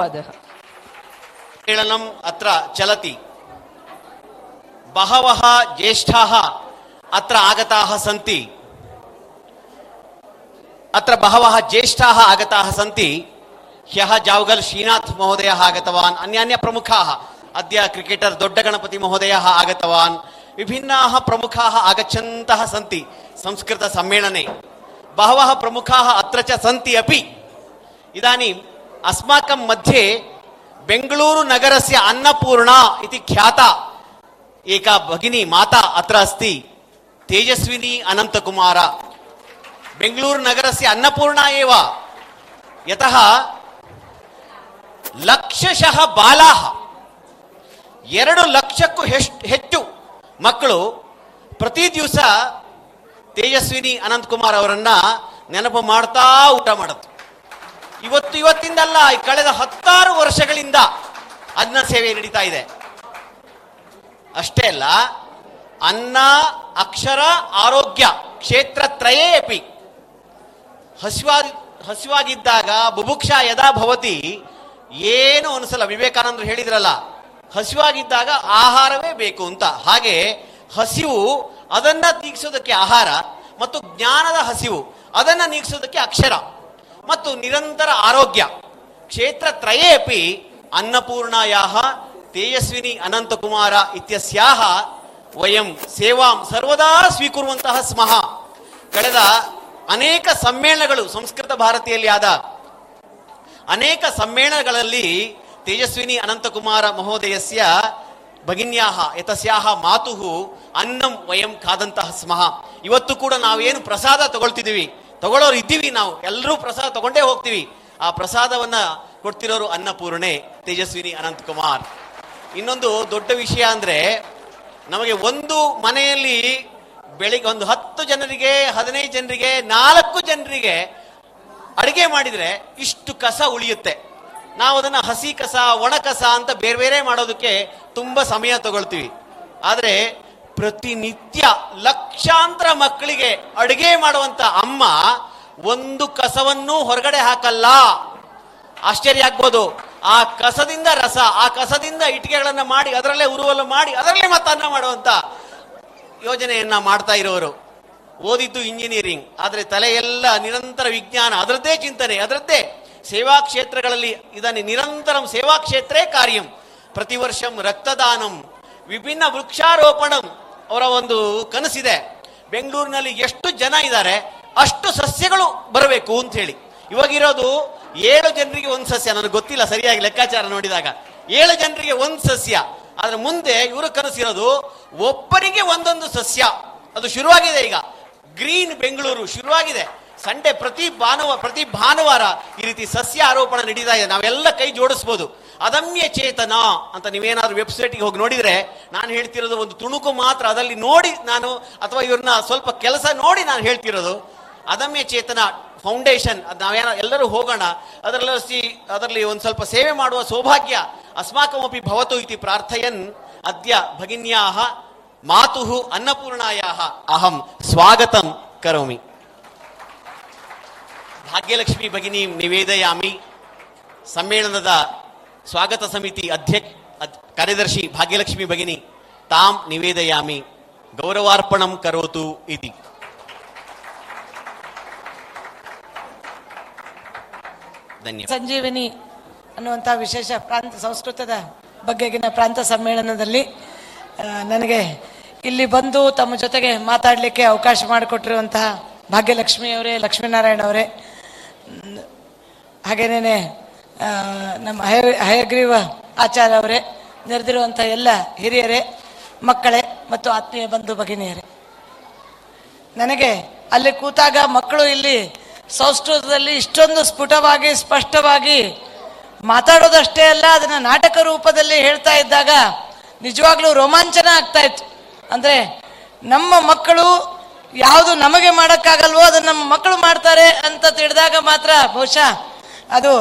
धन्यवादः। मेलनम् अत्र चलति। बहवः ज्येष्ठाः अत्र आगताः सन्ति। अत्र बहवः ज्येष्ठाः आगताः सन्ति। ह्यः जावगल् श्रीनाथ್ महोदयः आगतवान्। अन्यान्य प्रमुखाः, अद्य क्रिकेटर् दोड्डगणपति महोदयः आगतवान्। विभिन्नाः प्रमुखाः आगच्छन्तः सन्ति संस्कृतसम्मेलने। बहवः प्रमुखाः अत्र च सन्ति अपि। ಅಸ್ಮಾಕಂ ಮಧ್ಯೆ ಬೆಂಗಳೂರು ನಗರಸ್ಯ ಅನ್ನಪೂರ್ಣ ಇತಿ ಖ್ಯಾತ ಏಕಾ ಭಗಿನಿ ಮಾತಾ ಅತ್ರ ಅಸ್ತಿ ತೇಜಸ್ವಿನಿ ಅನಂತಕುಮಾರ ಬೆಂಗಳೂರು ನಗರಸ್ಯ ಅನ್ನಪೂರ್ಣ ಏವ ಯತಃ ಲಕ್ಷಶಃ ಬಾಲಾಹ ಎರಡು ಲಕ್ಷಕ್ಕೂ ಹೆಚ್ಚು ಮಕ್ಕಳು ಪ್ರತಿ ದಿವಸ ತೇಜಸ್ವಿನಿ ಅನಂತಕುಮಾರ್ ಅವರನ್ನ ನೆನಪು ಮಾಡ್ತಾ ಊಟ ಮಾಡುತ್ತೆ. ಇವತ್ತು ಇವತ್ತಿಂದಲ್ಲ ಕಳೆದ ಹತ್ತಾರು ವರ್ಷಗಳಿಂದ ಅನ್ನ ಸೇವೆ ನಡೀತಾ ಇದೆ. ಅಷ್ಟೇ ಅಲ್ಲ, ಅನ್ನ, ಅಕ್ಷರ, ಆರೋಗ್ಯ ಕ್ಷೇತ್ರ ತ್ರಯೇ ಅಪಿ ಹಸಿವಾಗಿ ಹಸಿವಾಗಿದ್ದಾಗ ಬುಭುಕ್ಷ ಯದಾ ಭವತಿ ಏನು ಅನಿಸಲ್ಲ. ವಿವೇಕಾನಂದರು ಹೇಳಿದ್ರಲ್ಲ, ಹಸಿವಾಗಿದ್ದಾಗ ಆಹಾರವೇ ಬೇಕು ಅಂತ. ಹಾಗೆ ಹಸಿವು ಅದನ್ನ ನೀಗಿಸೋದಕ್ಕೆ ಆಹಾರ ಮತ್ತು ಜ್ಞಾನದ ಹಸಿವು ಅದನ್ನ ನೀಗಿಸೋದಕ್ಕೆ ಅಕ್ಷರ. ಮತ್ತು ನಿರಂತರ ಆರೋಗ್ಯ. ಕ್ಷೇತ್ರ ತ್ರಯೇ ಅಪಿ ಅನ್ನಪೂರ್ಣಾಯಾಹ ತೇಜಸ್ವಿನಿ ಅನಂತಕುಮಾರ ಇತ್ಯಸ್ಯಾಹ ವಯಂ ಸೇವಾಂ ಸರ್ವದಾ ಸ್ವೀಕುರುವಂತಹ ಸ್ಮಃ. ಕಳೆದ ಅನೇಕ ಸಮ್ಮೇಳನಗಳು ಸಂಸ್ಕೃತ ಭಾರತಿಯಲ್ಲಿ ಆದ. ಅನೇಕ ಸಮ್ಮೇಳನಗಳಲ್ಲಿ ತೇಜಸ್ವಿನಿ ಅನಂತಕುಮಾರ ಮಹೋದಯಸ್ಯ ಭಗಿನ್ಯಾಹ ಯತಸ್ಯಾಹ ಮಾತುಹು ಅನ್ನಂ ವಯಂ ಖಾದಂತಹ ಸ್ಮಃ. ಇವತ್ತು ಕೂಡ ನಾವೇನು ಪ್ರಸಾದ ತಗೊಳ್ತಿದ್ದೀವಿ. ತಗೊಳ್ಳೋರು ಇದ್ದೀವಿ ನಾವು. ಎಲ್ಲರೂ ಪ್ರಸಾದ ತಗೊಂಡೇ ಹೋಗ್ತೀವಿ. ಆ ಪ್ರಸಾದವನ್ನ ಕೊಡ್ತಿರೋರು ಅನ್ನಪೂರ್ಣೆ, ತೇಜಸ್ವಿನಿ ಅನಂತ್ ಕುಮಾರ್ ಇನ್ನೊಂದು ದೊಡ್ಡ ವಿಷಯ ಅಂದ್ರೆ, ನಮಗೆ ಒಂದು ಮನೆಯಲ್ಲಿ ಬೆಳಿಗ್ಗೆ ಒಂದು ಹತ್ತು ಜನರಿಗೆ, ಹದಿನೈದು ಜನರಿಗೆ, ನಾಲ್ಕು ಜನರಿಗೆ ಅಡಿಗೆ ಮಾಡಿದ್ರೆ ಇಷ್ಟು ಕಸ ಉಳಿಯುತ್ತೆ. ನಾವು ಅದನ್ನ ಹಸಿ ಕಸ, ಒಣ ಕಸ ಅಂತ ಬೇರೆ ಬೇರೆ ಮಾಡೋದಕ್ಕೆ ತುಂಬಾ ಸಮಯ ತಗೊಳ್ತೀವಿ. ಆದ್ರೆ ಪ್ರತಿನಿತ್ಯ ಲಕ್ಷಾಂತರ ಮಕ್ಕಳಿಗೆ ಅಡುಗೆ ಮಾಡುವಂತ ಅಮ್ಮ ಒಂದು ಕಸವನ್ನು ಹೊರಗಡೆ ಹಾಕಲ್ಲ. ಆಶ್ಚರ್ಯ ಆಗ್ಬೋದು. ಆ ಕಸದಿಂದ ರಸ, ಆ ಕಸದಿಂದ ಇಟ್ಟಿಗೆಗಳನ್ನ ಮಾಡಿ, ಅದರಲ್ಲೇ ಉರುವಲು ಮಾಡಿ, ಅದರಲ್ಲೇ ಅನ್ನ ಮಾಡುವಂತ ಯೋಜನೆಯನ್ನ ಮಾಡ್ತಾ ಇರೋರು. ಓದಿದ್ದು ಇಂಜಿನಿಯರಿಂಗ್ ಆದ್ರೆ ತಲೆಯೆಲ್ಲ ನಿರಂತರ ವಿಜ್ಞಾನ, ಅದರದ್ದೇ ಚಿಂತನೆ, ಅದರದ್ದೇ ಸೇವಾ ಕ್ಷೇತ್ರಗಳಲ್ಲಿ ಇದನ್ನು ನಿರಂತರಂ ಸೇವಾ ಕ್ಷೇತ್ರೇ ಕಾರ್ಯಂ. ಪ್ರತಿ ವರ್ಷಂ ರಕ್ತದಾನಂ, ವಿಭಿನ್ನ ವೃಕ್ಷಾರೋಪಣಂ ಅವರ ಒಂದು ಕನಸಿದೆ. ಬೆಂಗಳೂರಿನಲ್ಲಿ ಎಷ್ಟು ಜನ ಇದ್ದಾರೆ, ಅಷ್ಟು ಸಸ್ಯಗಳು ಬರಬೇಕು ಅಂತ ಹೇಳಿ. ಇವಾಗಿರೋದು ಏಳು ಜನರಿಗೆ ಒಂದು ಸಸ್ಯ, ನನಗೆ ಗೊತ್ತಿಲ್ಲ, ಸರಿಯಾಗಿ ಲೆಕ್ಕಾಚಾರ ನೋಡಿದಾಗ. ಏಳು ಜನರಿಗೆ ಒಂದು ಸಸ್ಯ, ಆದ್ರೆ ಮುಂದೆ ಇವರು ಕನಸಿರೋದು ಒಬ್ಬರಿಗೆ ಒಂದೊಂದು ಸಸ್ಯ. ಅದು ಶುರುವಾಗಿದೆ ಈಗ. ಗ್ರೀನ್ ಬೆಂಗಳೂರು ಶುರುವಾಗಿದೆ. ಸಂಡೆ ಪ್ರತಿ ಭಾನುವಾರ ಪ್ರತಿ ಭಾನುವಾರ ಈ ರೀತಿ ಸಸ್ಯ ಆರೋಪಣ ನಡೀತಾ ಇದೆ. ನಾವೆಲ್ಲ ಕೈ ಜೋಡಿಸ್ಬೋದು. ಅದಮ್ಯ ಚೇತನ ಅಂತ ನೀವೇನಾದ್ರೂ ವೆಬ್ಸೈಟ್ಗೆ ಹೋಗಿ ನೋಡಿದ್ರೆ ನಾನು ಹೇಳ್ತಿರೋದು ಒಂದು ತುಣುಕು ಮಾತ್ರ. ಅದರಲ್ಲಿ ನೋಡಿ ನಾನು, ಅಥವಾ ಇವ್ರನ್ನ ಸ್ವಲ್ಪ ಕೆಲಸ ನೋಡಿ ನಾನು ಹೇಳ್ತಿರೋದು. ಅದಮ್ಯ ಚೇತನ ಫೌಂಡೇಶನ್ ಅದು ನಾವೇನ, ಎಲ್ಲರೂ ಹೋಗೋಣ. ಅದರಲ್ಲಿ ಅದರಲ್ಲಿ ಒಂದು ಸ್ವಲ್ಪ ಸೇವೆ ಮಾಡುವ ಸೌಭಾಗ್ಯ. ಅಸ್ಮಾಕಮಪಿ ಭವತು ಇತಿ ಪ್ರಾರ್ಥಯನ್ ಅದ್ಯ ಭಗಿನ್ಯಾಹ ಮಾತು ಅನ್ನಪೂರ್ಣಾಯ ಅಹಂ ಸ್ವಾಗತಂ ಕರೋಮಿ. ಭಾಗ್ಯಲಕ್ಷ್ಮಿ ಭಗಿನಿ ನಿವೇದಯಾಮಿ ಸಮ್ಮೇಳನದ ಸ್ವಾಗತ ಸಮಿತಿ ಅಧ್ಯಕ್ಷ ಕಾರ್ಯದರ್ಶಿ ಭಾಗ್ಯಲಕ್ಷ್ಮಿ ಭಗಿನಿ ತಾಂ ನಿವೇದಯಾಮಿ. ಗೌರವಾರ್ಪಣಂ ಕರೋತು ಇತಿ. ಸಂಜೀವಿನಿ ಅನ್ನುವಂಥ ವಿಶೇಷ ಪ್ರಾಂತ, ಸಂಸ್ಕೃತದ ಬಗ್ಗೆಗಿನ ಪ್ರಾಂತ ಸಮ್ಮೇಳನದಲ್ಲಿ ನನಗೆ ಇಲ್ಲಿ ಬಂದು ತಮ್ಮ ಜೊತೆಗೆ ಮಾತಾಡಲಿಕ್ಕೆ ಅವಕಾಶ ಮಾಡಿಕೊಟ್ಟಿರುವಂತಹ ಭಾಗ್ಯಲಕ್ಷ್ಮಿಯವರೇ, ಲಕ್ಷ್ಮೀನಾರಾಯಣ ಅವರೇ ಹಾಗೇನೇ ನಮ್ಮ ಹಯ, ಹಯಗ್ರೀವ ಆಚಾರ್ಯ ಅವರೇ, ನೆರೆದಿರುವಂಥ ಎಲ್ಲ ಹಿರಿಯರೇ, ಮಕ್ಕಳೇ ಮತ್ತು ಆತ್ಮೀಯ ಬಂಧು ಭಗಿನಿಯರೇ. ನನಗೆ ಅಲ್ಲಿ ಕೂತಾಗ ಮಕ್ಕಳು ಇಲ್ಲಿ ಸಂಸ್ಕೃತದಲ್ಲಿ ಇಷ್ಟೊಂದು ಸ್ಫುಟವಾಗಿ, ಸ್ಪಷ್ಟವಾಗಿ ಮಾತಾಡೋದಷ್ಟೇ ಅಲ್ಲ, ಅದನ್ನ ನಾಟಕ ರೂಪದಲ್ಲಿ ಹೇಳ್ತಾ ಇದ್ದಾಗ ನಿಜವಾಗ್ಲೂ ರೋಮಾಂಚನ ಆಗ್ತಾ ಇತ್ತು. ಅಂದ್ರೆ ನಮ್ಮ ಮಕ್ಕಳು ಯಾವುದು ನಮಗೆ ಮಾಡೋಕ್ಕಾಗಲ್ವೋ ಅದನ್ನ ನಮ್ಮ ಮಕ್ಕಳು ಮಾಡ್ತಾರೆ ಅಂತ ತಿಳಿದಾಗ ಮಾತ್ರ ಬಹುಶಃ ಅದು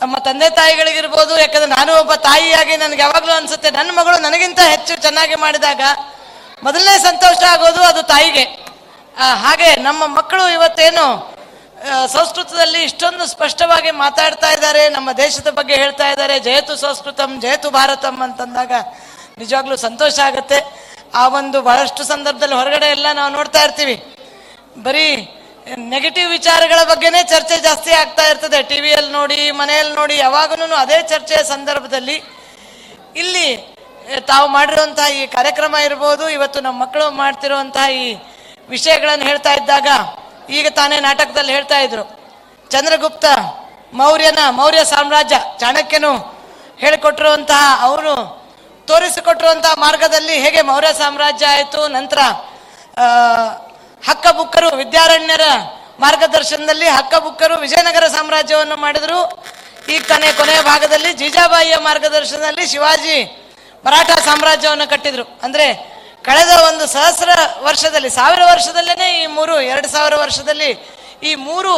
ತಮ್ಮ ತಂದೆ ತಾಯಿಗಳಿಗಿರ್ಬೋದು, ಯಾಕಂದ್ರೆ ನಾನು ಒಬ್ಬ ತಾಯಿಯಾಗಿ ನನಗೆ ಯಾವಾಗಲೂ ಅನ್ಸುತ್ತೆ, ನನ್ನ ಮಗಳು ನನಗಿಂತ ಹೆಚ್ಚು ಚೆನ್ನಾಗಿ ಮಾಡಿದಾಗ ಮೊದಲನೇ ಸಂತೋಷ ಆಗೋದು ಅದು ತಾಯಿಗೆ. ಹಾಗೆ ನಮ್ಮ ಮಕ್ಕಳು ಇವತ್ತೇನು ಸಂಸ್ಕೃತದಲ್ಲಿ ಇಷ್ಟೊಂದು ಸ್ಪಷ್ಟವಾಗಿ ಮಾತಾಡ್ತಾ ಇದ್ದಾರೆ, ನಮ್ಮ ದೇಶದ ಬಗ್ಗೆ ಹೇಳ್ತಾ ಇದ್ದಾರೆ, ಜಯತು ಸಂಸ್ಕೃತಂ, ಜಯತು ಭಾರತಂ ಅಂತಂದಾಗ ನಿಜವಾಗ್ಲೂ ಸಂತೋಷ ಆಗುತ್ತೆ. ಆ ಒಂದು ಬಹಳಷ್ಟು ಸಂದರ್ಭದಲ್ಲಿ ಹೊರಗಡೆ ಎಲ್ಲ ನಾವು ನೋಡ್ತಾ ಇರ್ತೀವಿ. ಬರೀ ನೆಗೆಟಿವ್ ವಿಚಾರಗಳ ಬಗ್ಗೆನೇ ಚರ್ಚೆ ಜಾಸ್ತಿ ಆಗ್ತಾ ಇರ್ತದೆ. ಟಿ ವಿಯಲ್ಲಿ ನೋಡಿ, ಮನೆಯಲ್ಲಿ ನೋಡಿ ಯಾವಾಗಲೂ ಅದೇ ಚರ್ಚೆಯ ಸಂದರ್ಭದಲ್ಲಿ ಇಲ್ಲಿ ತಾವು ಮಾಡಿರುವಂತಹ ಈ ಕಾರ್ಯಕ್ರಮ ಇರ್ಬೋದು, ಇವತ್ತು ನಮ್ಮ ಮಕ್ಕಳು ಮಾಡ್ತಿರುವಂತಹ ಈ ವಿಷಯಗಳನ್ನು ಹೇಳ್ತಾ ಇದ್ದಾಗ ಈಗ ತಾನೇ ನಾಟಕದಲ್ಲಿ ಹೇಳ್ತಾ ಇದ್ರು. ಚಂದ್ರಗುಪ್ತ ಮೌರ್ಯನ, ಮೌರ್ಯ ಸಾಮ್ರಾಜ್ಯ ಚಾಣಕ್ಯನು ಹೇಳಿಕೊಟ್ಟಿರುವಂತಹ, ಅವರು ತೋರಿಸಿಕೊಟ್ಟಿರುವಂತಹ ಮಾರ್ಗದಲ್ಲಿ ಹೇಗೆ ಮೌರ್ಯ ಸಾಮ್ರಾಜ್ಯ ಆಯಿತು, ನಂತರ ಹಕ್ಕ ಹಕ್ಕಬುಕ್ಕರು, ವಿದ್ಯಾರಣ್ಯರ ಮಾರ್ಗದರ್ಶನದಲ್ಲಿ ಹಕ್ಕಬುಕ್ಕರು ವಿಜಯನಗರ ಸಾಮ್ರಾಜ್ಯವನ್ನು ಮಾಡಿದರು. ಈ ಕೊನೆ ಕೊನೆಯ ಭಾಗದಲ್ಲಿ ಜೀಜಾಬಾಯಿಯ ಮಾರ್ಗದರ್ಶನದಲ್ಲಿ ಶಿವಾಜಿ ಮರಾಠ ಸಾಮ್ರಾಜ್ಯವನ್ನು ಕಟ್ಟಿದ್ರು. ಅಂದ್ರೆ, ಕಳೆದ ಒಂದು ಸಹಸ್ರ ವರ್ಷದಲ್ಲಿ, ಸಾವಿರ ವರ್ಷದಲ್ಲೇನೆ ಈ ಮೂರು, ಎರಡು ಸಾವಿರ ವರ್ಷದಲ್ಲಿ ಈ ಮೂರು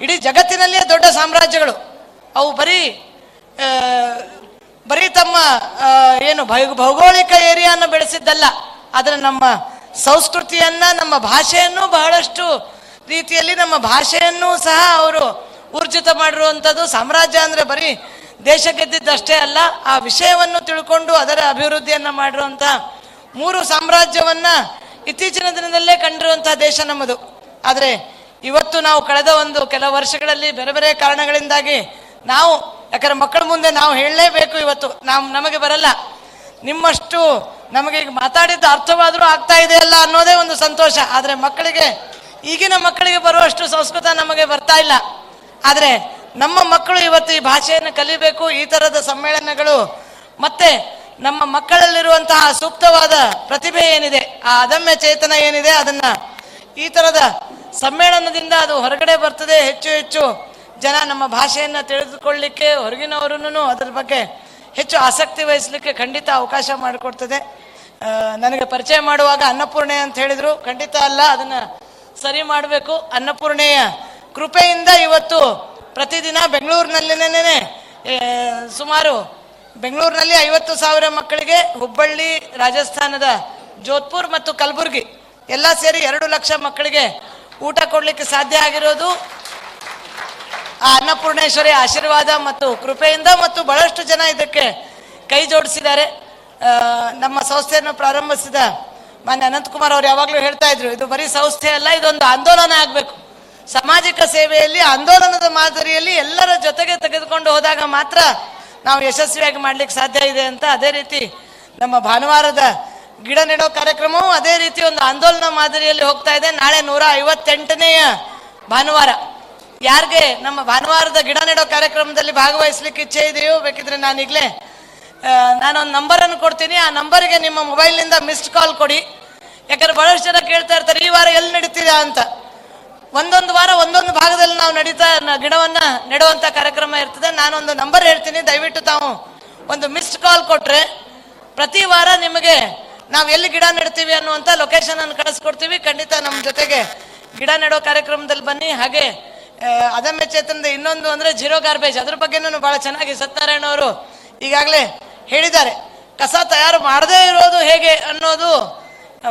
ಇಡೀ ಜಗತ್ತಿನಲ್ಲಿಯೇ ದೊಡ್ಡ ಸಾಮ್ರಾಜ್ಯಗಳು. ಅವು ಬರೀ ಬರೀ ತಮ್ಮ ಏನು ಭೌಗೋಳಿಕ ಏರಿಯಾನ ಬೆಳೆಸಿದ್ದಲ್ಲ, ಆದರೆ ನಮ್ಮ ಸಂಸ್ಕೃತಿಯನ್ನ, ನಮ್ಮ ಭಾಷೆಯನ್ನು ಬಹಳಷ್ಟು ರೀತಿಯಲ್ಲಿ ನಮ್ಮ ಭಾಷೆಯನ್ನು ಸಹ ಅವರು ಊರ್ಜಿತ ಮಾಡಿರುವಂಥದ್ದು ಸಾಮ್ರಾಜ್ಯ ಅಂದ್ರೆ ಬರೀ ದೇಶ ಗೆದ್ದಿದ್ದಷ್ಟೇ ಅಲ್ಲ, ಆ ವಿಷಯವನ್ನು ತಿಳ್ಕೊಂಡು ಅದರ ಅಭಿವೃದ್ಧಿಯನ್ನ ಮಾಡಿರುವಂಥ ಮೂರು ಸಾಮ್ರಾಜ್ಯವನ್ನ ಇತ್ತೀಚಿನ ದಿನದಲ್ಲೇ ಕಂಡಿರುವಂತಹ ದೇಶ ನಮ್ಮದು. ಆದರೆ ಇವತ್ತು ನಾವು ಕಳೆದ ಒಂದು ಕೆಲವು ವರ್ಷಗಳಲ್ಲಿ ಬೇರೆ ಬೇರೆ ಕಾರಣಗಳಿಂದಾಗಿ ನಾವು ಯಾಕಂದ್ರೆ ಮಕ್ಕಳ ಮುಂದೆ ನಾವು ಹೇಳಲೇಬೇಕು ಇವತ್ತು. ನಾವು ನಮಗೆ ಬರಲ್ಲ. ನಿಮ್ಮಷ್ಟು ನಮಗೆ ಈಗ ಮಾತಾಡಿದ್ದು ಅರ್ಥವಾದರೂ ಆಗ್ತಾ ಇದೆಯಲ್ಲ ಅನ್ನೋದೇ ಒಂದು ಸಂತೋಷ. ಆದರೆ ಮಕ್ಕಳಿಗೆ, ಈಗಿನ ಮಕ್ಕಳಿಗೆ ಬರುವಷ್ಟು ಸಂಸ್ಕೃತ ನಮಗೆ ಬರ್ತಾ ಇಲ್ಲ. ಆದರೆ ನಮ್ಮ ಮಕ್ಕಳು ಇವತ್ತು ಈ ಭಾಷೆಯನ್ನು ಕಲಿಬೇಕು, ಈ ಥರದ ಸಮ್ಮೇಳನಗಳು. ಮತ್ತೆ ನಮ್ಮ ಮಕ್ಕಳಲ್ಲಿರುವಂತಹ ಸೂಕ್ತವಾದ ಪ್ರತಿಭೆ ಏನಿದೆ, ಆ ಅದಮ್ಯ ಚೇತನ ಏನಿದೆ, ಅದನ್ನು ಈ ಥರದ ಸಮ್ಮೇಳನದಿಂದ ಅದು ಹೊರಗಡೆ ಬರ್ತದೆ ಹೆಚ್ಚು ಹೆಚ್ಚು. ಜನ ನಮ್ಮ ಭಾಷೆಯನ್ನು ತಿಳಿದುಕೊಳ್ಳಿಕ್ಕೆ ಹೊರಗಿನವರೂ ಅದರ ಬಗ್ಗೆ ಹೆಚ್ಚು ಆಸಕ್ತಿ ವಹಿಸಲಿಕ್ಕೆ ಖಂಡಿತ ಅವಕಾಶ ಮಾಡಿಕೊಡ್ತದೆ. ನನಗೆ ಪರಿಚಯ ಮಾಡುವಾಗ ಅನ್ನಪೂರ್ಣೆ ಅಂತ ಹೇಳಿದರು. ಖಂಡಿತ ಅಲ್ಲ, ಅದನ್ನು ಸರಿ ಮಾಡಬೇಕು. ಅನ್ನಪೂರ್ಣೆಯ ಕೃಪೆಯಿಂದ ಇವತ್ತು ಪ್ರತಿದಿನ ಬೆಂಗಳೂರಿನಲ್ಲಿನೇ ಸುಮಾರು ಬೆಂಗಳೂರಿನಲ್ಲಿ ಐವತ್ತು ಸಾವಿರ ಮಕ್ಕಳಿಗೆ ಹುಬ್ಬಳ್ಳಿ, ರಾಜಸ್ಥಾನದ ಜೋಧ್ಪುರ್ ಮತ್ತು ಕಲಬುರಗಿ ಎಲ್ಲ ಸೇರಿ ಎರಡು ಲಕ್ಷ ಮಕ್ಕಳಿಗೆ ಊಟ ಕೊಡಲಿಕ್ಕೆ ಸಾಧ್ಯ ಆಗಿರೋದು. ಆ ಅನ್ನಪೂರ್ಣೇಶ್ವರಿ ಆಶೀರ್ವಾದ ಮತ್ತು ಕೃಪೆಯಿಂದ ಮತ್ತು ಬಹಳಷ್ಟು ಜನ ಇದಕ್ಕೆ ಕೈ ಜೋಡಿಸಿದ್ದಾರೆ. ನಮ್ಮ ಸಂಸ್ಥೆಯನ್ನು ಪ್ರಾರಂಭಿಸಿದ ಮಾನ್ಯ ಅನಂತಕುಮಾರ್ ಅವರು ಯಾವಾಗಲೂ ಹೇಳ್ತಾ ಇದ್ರು, ಇದು ಬರೀ ಸಂಸ್ಥೆ ಅಲ್ಲ, ಇದೊಂದು ಆಂದೋಲನ ಆಗಬೇಕು. ಸಾಮಾಜಿಕ ಸೇವೆಯಲ್ಲಿ, ಆಂದೋಲನದ ಮಾದರಿಯಲ್ಲಿ ಎಲ್ಲರ ಜೊತೆಗೆ ತೆಗೆದುಕೊಂಡು ಹೋದಾಗ ಮಾತ್ರ ನಾವು ಯಶಸ್ವಿಯಾಗಿ ಮಾಡ್ಲಿಕ್ಕೆ ಸಾಧ್ಯ ಇದೆ ಅಂತ ಅದೇ ರೀತಿ ನಮ್ಮ ಭಾನುವಾರದ ಗಿಡ ನೆಡೋ ಕಾರ್ಯಕ್ರಮವೂ ಅದೇ ರೀತಿ ಒಂದು ಆಂದೋಲನ ಮಾದರಿಯಲ್ಲಿ ಹೋಗ್ತಾ ಇದೆ. ನಾಳೆ ನೂರ ಐವತ್ತೆಂಟನೆಯ ಭಾನುವಾರ. ಯಾರಿಗೆ? ನಮ್ಮ ಭಾನುವಾರದ ಗಿಡ ನೆಡೋ ಕಾರ್ಯಕ್ರಮದಲ್ಲಿ ಭಾಗವಹಿಸ್ಲಿಕ್ಕೆ ಇಚ್ಛೆ ಇದೆಯೋ ಬೇಕಿದ್ರೆ ನಾನೀಗಲೇ ನಾನೊಂದು ನಂಬರನ್ನು ಕೊಡ್ತೀನಿ. ಆ ನಂಬರ್ಗೆ ನಿಮ್ಮ ಮೊಬೈಲ್ನಿಂದ ಮಿಸ್ಡ್ ಕಾಲ್ ಕೊಡಿ. ಯಾಕಂದ್ರೆ ಬಹಳಷ್ಟು ಜನ ಕೇಳ್ತಾ ಇರ್ತಾರೆ, ಈ ವಾರ ಎಲ್ಲಿ ನಡೀತಿದೆ ಅಂತ. ಒಂದೊಂದು ವಾರ ಒಂದೊಂದು ಭಾಗದಲ್ಲಿ ನಾವು ನಡೀತಾ ಗಿಡವನ್ನ ನೆಡುವಂತ ಕಾರ್ಯಕ್ರಮ ಇರ್ತದೆ. ನಾನೊಂದು ನಂಬರ್ ಹೇಳ್ತೀನಿ. ದಯವಿಟ್ಟು ತಾವು ಒಂದು ಮಿಸ್ಡ್ ಕಾಲ್ ಕೊಟ್ರೆ ಪ್ರತಿ ವಾರ ನಿಮಗೆ ನಾವು ಎಲ್ಲಿ ಗಿಡ ನೆಡ್ತೀವಿ ಅನ್ನುವಂಥ ಲೊಕೇಶನ್ ಅನ್ನು ಕಳಿಸ್ಕೊಡ್ತೀವಿ. ಖಂಡಿತ ನಮ್ಮ ಜೊತೆಗೆ ಗಿಡ ನೆಡೋ ಕಾರ್ಯಕ್ರಮದಲ್ಲಿ ಬನ್ನಿ. ಹಾಗೆ ಅದಮ್ಯ ಚೇತನದ ಇನ್ನೊಂದು ಅಂದ್ರೆ ಜೀರೋ ಗಾರ್ಬೇಜ್ ಅದ್ರ ಬಗ್ಗೆನೂ ಬಹಳ ಚೆನ್ನಾಗಿ ಸತ್ಯನಾರಾಯಣ ಅವರು ಈಗಾಗಲೇ ಹೇಳಿದ್ದಾರೆ. ಕಸ ತಯಾರು ಮಾಡದೇ ಇರೋದು ಹೇಗೆ ಅನ್ನೋದು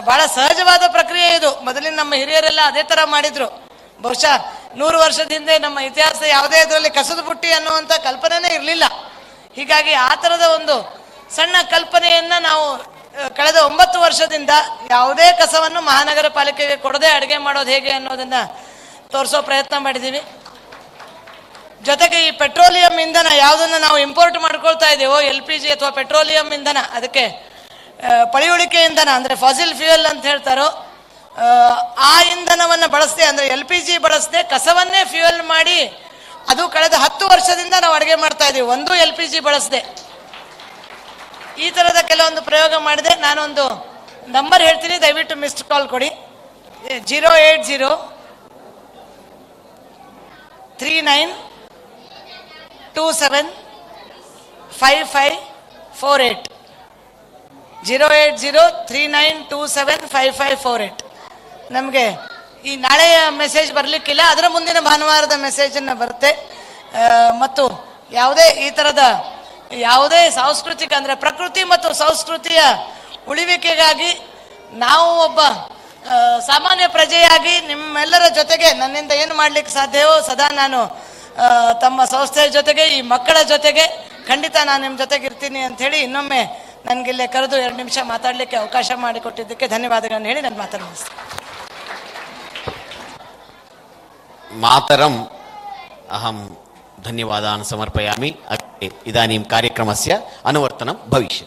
ಬಹಳ ಸಹಜವಾದ ಪ್ರಕ್ರಿಯೆ ಇದು. ಮೊದಲಿನ ನಮ್ಮ ಹಿರಿಯರೆಲ್ಲ ಅದೇ ತರ ಮಾಡಿದ್ರು. ಬಹುಶಃ ನೂರು ವರ್ಷದ ಹಿಂದೆ ನಮ್ಮ ಇತಿಹಾಸ ಯಾವುದೇ ಇದರಲ್ಲಿ ಕಸದ ಬುಟ್ಟಿ ಅನ್ನುವಂಥ ಕಲ್ಪನೆನೇ ಇರಲಿಲ್ಲ. ಹೀಗಾಗಿ ಆ ಥರದ ಒಂದು ಸಣ್ಣ ಕಲ್ಪನೆಯನ್ನ ನಾವು ಕಳೆದ ಒಂಬತ್ತು ವರ್ಷದಿಂದ ಯಾವುದೇ ಕಸವನ್ನು ಮಹಾನಗರ ಪಾಲಿಕೆಗೆ ಕೊಡದೆ ಅಡುಗೆ ಮಾಡೋದು ಹೇಗೆ ಅನ್ನೋದನ್ನ ತೋರಿಸೋ ಪ್ರಯತ್ನ ಮಾಡಿದ್ದೀವಿ ಜೊತೆಗೆ ಈ ಪೆಟ್ರೋಲಿಯಂ ಇಂಧನ ಯಾವುದನ್ನು ನಾವು ಇಂಪೋರ್ಟ್ ಮಾಡ್ಕೊಳ್ತಾ ಇದ್ದೀವೋ ಎಲ್ ಪಿ ಜಿ ಅಥವಾ ಪೆಟ್ರೋಲಿಯಂ ಇಂಧನ ಅದಕ್ಕೆ ಪಳಿಯುಳಿಕೆ ಇಂಧನ ಅಂದರೆ ಫಾಸಿಲ್ ಫ್ಯೂಯಲ್ ಅಂತ ಹೇಳ್ತಾರೋ ಆ, ಇಂಧನವನ್ನು ಬಳಸದೆ ಅಂದರೆ ಎಲ್ ಪಿ ಜಿ ಬಳಸದೆ ಕಸವನ್ನೇ ಫ್ಯೂಯಲ್ ಮಾಡಿ ಅದು ಕಳೆದ ಹತ್ತು ವರ್ಷದಿಂದ ನಾವು ಅಡುಗೆ ಮಾಡ್ತಾ ಇದ್ದೀವಿ ಒಂದು ಎಲ್ ಪಿ ಜಿ ಬಳಸದೆ. ಈ ಥರದ ಕೆಲವೊಂದು ಪ್ರಯೋಗ ಮಾಡಿದೆ. ನಾನೊಂದು ನಂಬರ್ ಹೇಳ್ತೀನಿ. ದಯವಿಟ್ಟು ಮಿಸ್ಡ್ ಕಾಲ್ ಕೊಡಿ. Zero eight zero three nine two seven five five four eight zero eight zero three nine two seven five five four eight ನಮಗೆ ಈ ನಾಳೆಯ ಮೆಸೇಜ್ ಬರಲಿಕ್ಕಿಲ್ಲ, ಅದರ ಮುಂದಿನ ಭಾನುವಾರದ ಮೆಸೇಜನ್ನು ಬರುತ್ತೆ. ಮತ್ತು ಯಾವುದೇ ಈ ಥರದ ಯಾವುದೇ ಸಾಂಸ್ಕೃತಿಕ ಅಂದರೆ ಪ್ರಕೃತಿ ಮತ್ತು ಸಂಸ್ಕೃತಿಯ ಉಳಿವಿಕೆಗಾಗಿ ನಾವು ಒಬ್ಬ ಸಾಮಾನ್ಯ ಪ್ರಜೆಯಾಗಿ ನಿಮ್ಮೆಲ್ಲರ ಜೊತೆಗೆ ನನ್ನಿಂದ ಏನು ಮಾಡ್ಲಿಕ್ಕೆ ಸಾಧ್ಯವೋ ಸದಾ ನಾನು ತಮ್ಮ ಸಂಸ್ಥೆಯ ಜೊತೆಗೆ, ಈ ಮಕ್ಕಳ ಜೊತೆಗೆ, ಖಂಡಿತ ನಾನು ನಿಮ್ಮ ಜೊತೆಗೆ ಇರ್ತೀನಿ ಅಂತ ಹೇಳಿ ಇನ್ನೊಮ್ಮೆ ನನಗಿಲ್ಲೇ ಕರೆದು ಎರಡು ನಿಮಿಷ ಮಾತಾಡಲಿಕ್ಕೆ ಅವಕಾಶ ಮಾಡಿಕೊಟ್ಟಿದ್ದಕ್ಕೆ ಧನ್ಯವಾದಗಳನ್ನು ಹೇಳಿ ನಾನು ಮಾತನ್ನು ಮಾತರಂ ಅಹಂ ಧನ್ಯವಾದಾನ್ ಸಮರ್ಪಯಾಮಿ. ಇದಾನೀಂ ಕಾರ್ಯಕ್ರಮಸ್ಯ ಅನುವರ್ತನಂ ಭವಿಷ್ಯ.